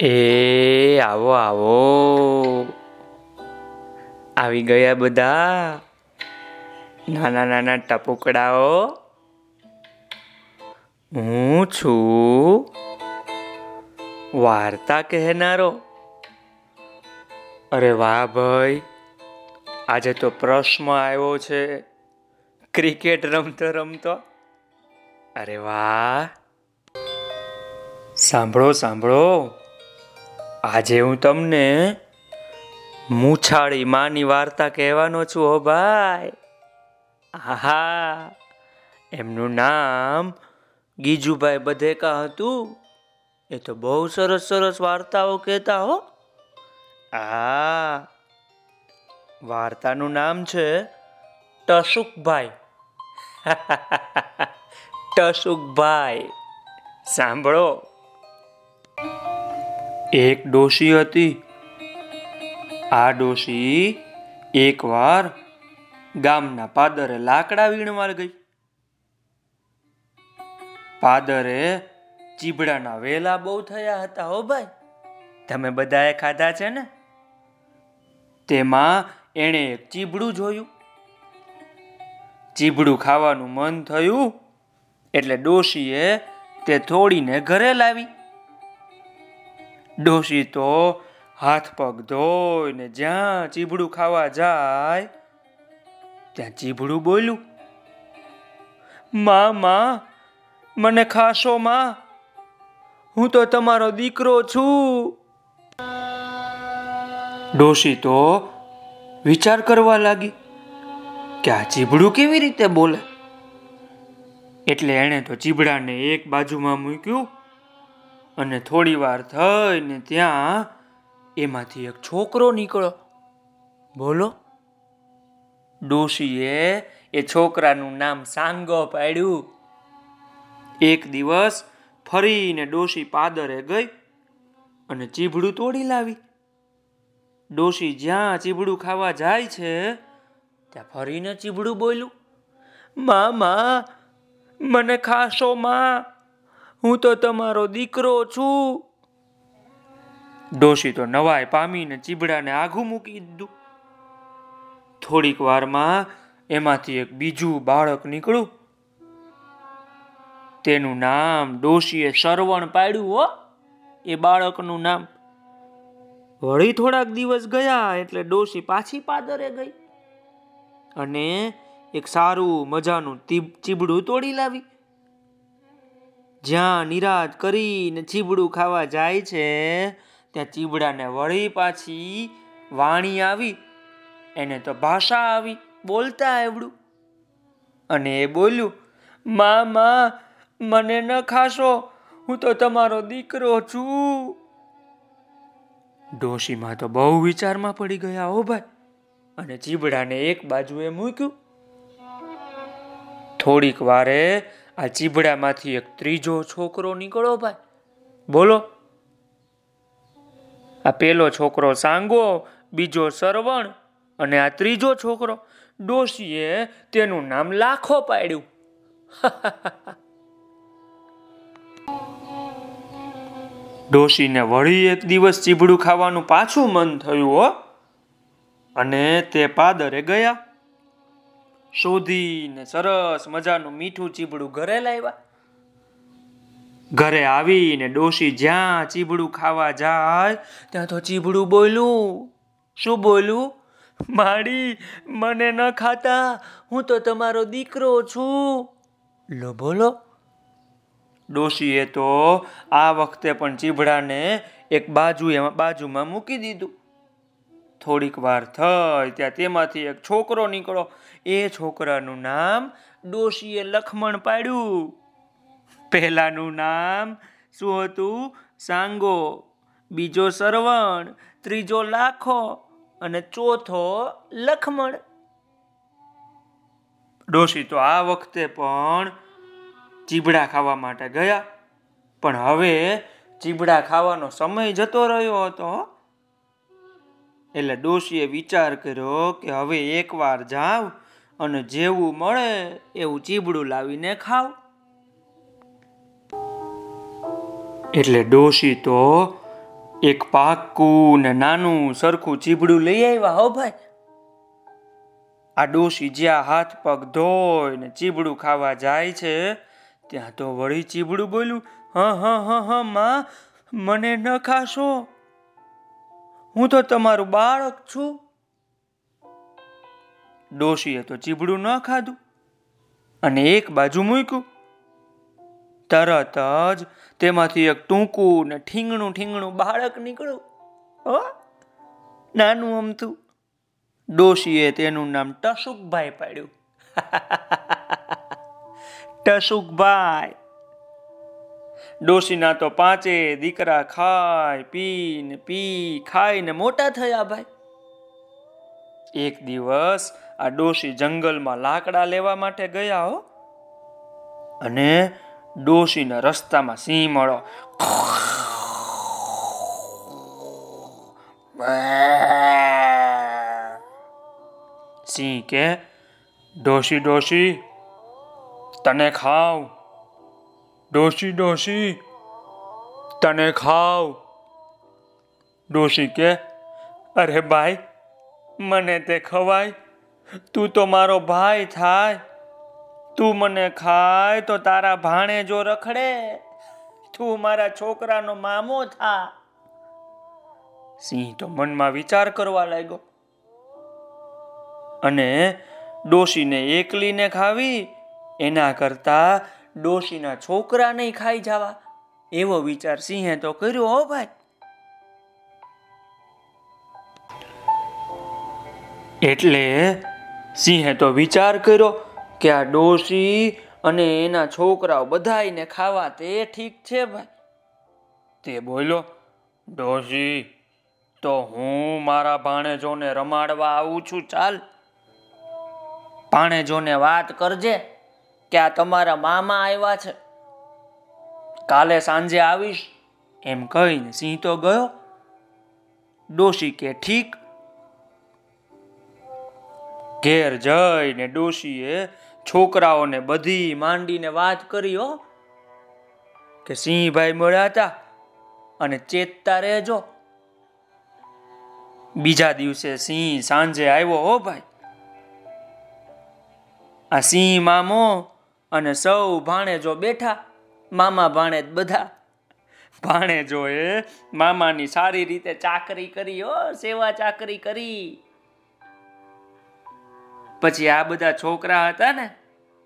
એ, આવો આવો. આવી ગયા બધા નાના નાના ટપુકડાઓ. હું છું વાર્તા કહેનારો. અરે વાહ ભાઈ, આજે તો પ્રશ્ન આવ્યો છે. ક્રિકેટ રમતો રમતો. અરે વાહ. સાંભળો સાંભળો. આજે હું તમને મૂછાળી માની વાર્તા કહેવાનો છું, હો ભાઈ. આહા. એમનું નામ ગીજુભાઈ બધેકા હતું. એ તો બહુ સરસ સરસ વાર્તાઓ કહેતા, હો. આ વાર્તાનું નામ છે ટસુકભાઈ. ટસુકભાઈ. સાંભળો. એક ડોશી હતી. આ ડોશી એકવાર ગામના પાદરે લાકડા વીણવા ગઈ. પાદરે ચીબડાના વેલા બહુ થયા હતા હો ભાઈ. તમે બધાએ ખાધા છે ને? તેમાં એણે એક ચીબડું જોયું. ચીબડું ખાવાનું મન થયું એટલે ડોશીએ તે થોડીને ઘરે લાવી. ડોશી તો હાથ પગ ધોઈને જ્યાં ચીભડું ખાવા જાય, ત્યાં ચીભડું બોલ્યું, માં માં, મને ખાશો, માં. હું તો તમારો દીકરો છું. ડોશી તો વિચાર કરવા લાગી કે આ ચીબડું કેવી રીતે બોલે? એટલે એણે તો ચીબડાને એક બાજુમાં મૂક્યું અને થોડી વાર થઈને ત્યાં એમાંથી એક છોકરો નીકળ્યો. બોલો. ડોશીએ એ છોકરાનું નામ સાંગો પાડ્યું. એક દિવસ ફરીને ડોશી પાદરે ગઈ અને ચીભડું તોડી લાવી. ડોશી જ્યાં ચીબડું ખાવા જાય છે, ત્યાં ફરીને ચીબડું બોલ્યું, મામા, મને ખાશો, માં. હું તો તમારો દીકરો છું. ડોશી તો નવાય પામીને ચીબડાને આઘું મૂકી દીધું. થોડીક વારમાં એમાંથી એક બીજું બાળક નીકળ્યું. તેનું નામ ડોશીએ સરવણ પાડ્યું, હો. એ બાળકનું નામ વળી થોડાક દિવસ ગયા એટલે ડોશી પાછી પાદરે ગઈ. અને એક સારું મજાનું ચીબડું તોડી લાવી. જ્યાં નિરાત કરીને ચીબડું ખાવા જાય છે, ત્યાં ચીબડાને વળી પાછી વાણી આવી, એને તો ભાષા આવી, બોલતા આવડું. અને એ બોલ્યું મા મા મને ન ખાશો, હું તો તમારો દીકરો છું. ડોશીમાં તો બહુ વિચારમાં પડી ગયા હો ભાઈ. અને ચીબડાને એક બાજુએ મૂક્યું. થોડીક વારે આ ચીબડામાંથી એક ત્રીજો છોકરો નીકળો ભાઈ. બોલો. આ પેલો છોકરો સાંગો, બીજો સરવણ અને આ ત્રીજો છોકરો. ડોશીએ તેનું નામ લાખો પાડ્યું. ડોશીને વળી એક દિવસ ચીબડું ખાવાનું પાછું મન થયું હો. અને તે પાદરે ગયા. શોધીને સરસ મજાનું મીઠું ચીબડું ઘરે લાવ્યા. ઘરે આવીને ડોશી જ્યાં ચીબડું ખાવા જાય, ત્યાં તો ચીબડું બોલું શું બોલું માડી, મને ન ખાતા. હું તો તમારો દીકરો છું. લો, બોલો. ડોશીએ તો આ વખતે પણ ચીબડાને એક બાજુ એમાં બાજુમાં મૂકી દીધું. થોડીક વાર થઈ ત્યાં તેમાંથી એક છોકરો નીકળો. એ છોકરાનું નામ ડોશીએ લખમણ પાડ્યું. પહેલાનું નામ શું હતું? સાંગો. બીજો સરવણ. ત્રીજો લાખો. અને ચોથો લખમણ. ડોશી તો આ વખતે પણ ચીબડા ખાવા માટે ગયા. પણ હવે ચીબડા ખાવાનો સમય જતો રહ્યો હતો. એટલે ડોશીએ વિચાર કર્યો કે હવે એકવાર જાવ અને જેવું મળે એવું ચીબડું લાવીને ખાવ એટલે ડોશી તો એક પાકું ને નાનું સરખું ચીબડું લઈ આવ્યા, હો ભાઈ. આ ડોશી જ્યાં હાથ પગ ધોઈ ને ચીબડું ખાવા જાય છે, ત્યાં તો વળી ચીબડું બોલ્યું, હ હ હ, હા મને ન ખાશો. હું તો તમારું બાળક છું. ડોશીએ તો ચીબડું ન ખાધું અને એક બાજુ મૂક્યું. તરત જ તેમાંથી એક ટૂંકું ને ઠીંગણું ઠીંગણું બાળક નીકળ્યું. હો, નાનું અમથું. ડોશીએ તેનું નામ ટસુકભાઈ પાડ્યું. ટસુકભાઈ ડોશીના તો પાંચે દીકરા ખાય પી ને પી ખાઈને મોટા થયા ભાઈ. એક દિવસ આ ડોશી જંગલમાં લાકડા લેવા માટે ગયા હો. અને ડોશીના રસ્તામાં સિંહ મળો સિંહ કે ડોશી ડોશી, તને ખાવ ડોશી ડોશી, તને ખાવ. ડોશી કે, અરે ભાઈ, મને તે ખવાય. તું તો મારો ભાઈ થાય. તું મને ખાય તો તારા ભાણે જો રખડે. તું મારા છોકરાનો મામો થા. સિંહ તો મનમાં વિચાર કરવા લાગ્યો. અને ડોશીને એકલીને ખાવી. એના કરતા ડોશીના છોકરા નહીં ખાઈ જવા. એવો વિચાર સિંહે તો કર્યો હો ભાઈ. એટલે સિંહે તો વિચાર કર્યો કે આ ડોશી અને એના છોકરાઓ બધાઈને ખાવા તે ઠીક છે ભાઈ. તે બોલ્યો, ડોશી, તો હું મારા ભાણેજોને રમાડવા આવું છું, ચાલ. ભાણેજોને વાત કરજે. કે આ તમારા મામા આવ્યા છે. કાલે સાંજે આવીશ. એમ કહીને સિંહ તો ગયો. ડોશી કે ઠીક? ઘેર જઈને ડોશીએ છોકરાઓને બધી માંડીને વાત કરી હો, કે સિંહભાઈ મળ્યા હતા અને ચેતતા રહેજો. બીજા દિવસે સિંહ સાંજે આવ્યો હો ભાઈ. આ સિંહ મામો અને સૌ ભાણેજો બેઠા, મામા ભાણેજ બધા. ભાણેજોએ મામાની સારી રીતે ચાકરી કરી, હો, સેવા ચાકરી કરી. પછી આ બધા છોકરા હતા ને,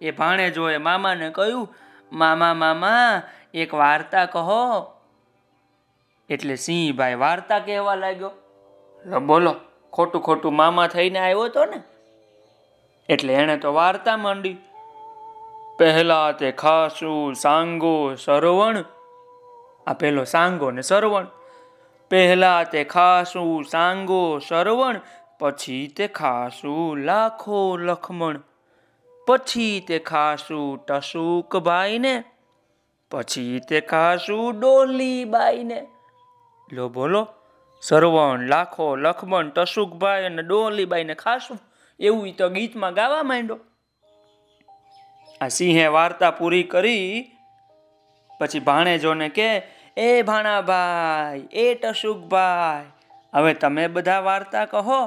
એ ભાણેજોએ મામાને કહ્યું, મામા મામા, એક વાર્તા કહો. એટલે સિંહભાઈ વાર્તા કહેવા લાગ્યો. બોલો, ખોટું ખોટું મામા થઈને આવ્યો હતો ને? એટલે એણે તો વાર્તા માંડી. પહેલા તે ખાસું સાંગો સરવણ, આ પેલો સાંગો ને સરવણ. પહેલા તે ખાસું સાંગો સરવણ, પછી તે ખાસું લાખો લખમણ. પછી તે ખાસું ટસુક ભાઈને પછી તે ખાસું ડોલી બાઈને લો બોલો, સરવણ, લાખો લખમણ ટસુકભાઈ અને ડોલીબાઈને ખાસું. એવું તો ગીતમાં ગાવા માંડ્યો. આ સિંહે વાર્તા પૂરી કરી, પછી ભાણેજોને કે, એ ભાણાભાઈ, એ ટશુકભાઈ, હવે તમે બધા વાર્તા કહો,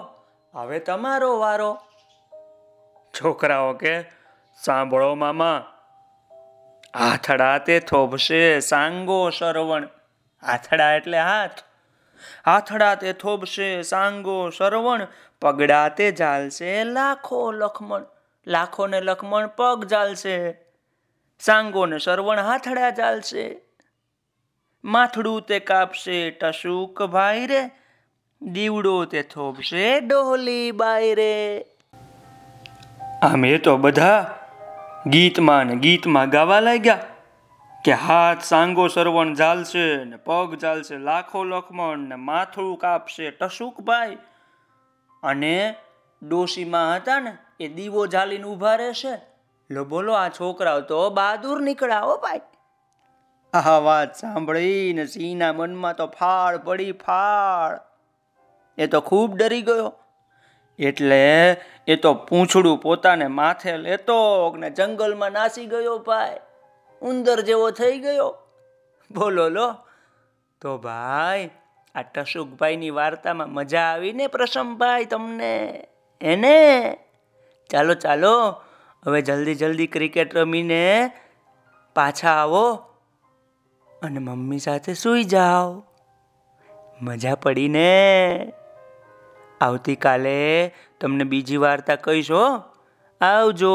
હવે તમારો વારો. છોકરાઓ કે, સાંભળો મામા આથડા તે થોભશે સાંગો સરવણ. આથડા એટલે હાથ. આથડા તે થોભશે સાંગો સરવણ પગડા તે ઝાલશે લાખો લખમણ. લાખો ને લખમણ પગ ચાલશે, સાંગોને સરવણ હાથડા ચાલશે. માથડું તે કાપશે, ટસુક ભાઈ રે દીવડો તે થોભશે ડોલી બાઈ રે આમ તો બધા ગીતમાં ને ગીતમાં ગાવા લાગ્યા કે હાથ સાંગો સરવણ ઝાલશે ને પગ ચાલશે, લાખો લખમણ ને માથું કાપશે ટસુકભાઈ અને ડોશીમાં હતા ને એ દીવો જાલીને ઊભા રહેશે. લો બોલો, આ છોકરાઓ તો બહાદુર નીકળ્યા હો ભાઈ. આ વાત સાંભળીને સિંહના મનમાં તો ફાળ પડી ફાળ. એ તો ખૂબ ડરી ગયો. એટલે એ તો પૂંછડું પોતાને માથે લેતો ને જંગલમાં નાસી ગયો ભાઈ. ઉંદર જેવો થઈ ગયો. બોલો, લો. તો ભાઈ, આ ટશુકભાઈની વાર્તામાં મજા આવીને પ્રસમભાઈ તમને, એને ચાલો ચાલો. હવે જલ્દી જલ્દી ક્રિકેટ રમીને પાછા આવો અને મમ્મી સાથે સૂઈ જાઓ. મજા પડી ને આવતીકાલે તમને બીજી વાર્તા કહીશ હો. આવજો.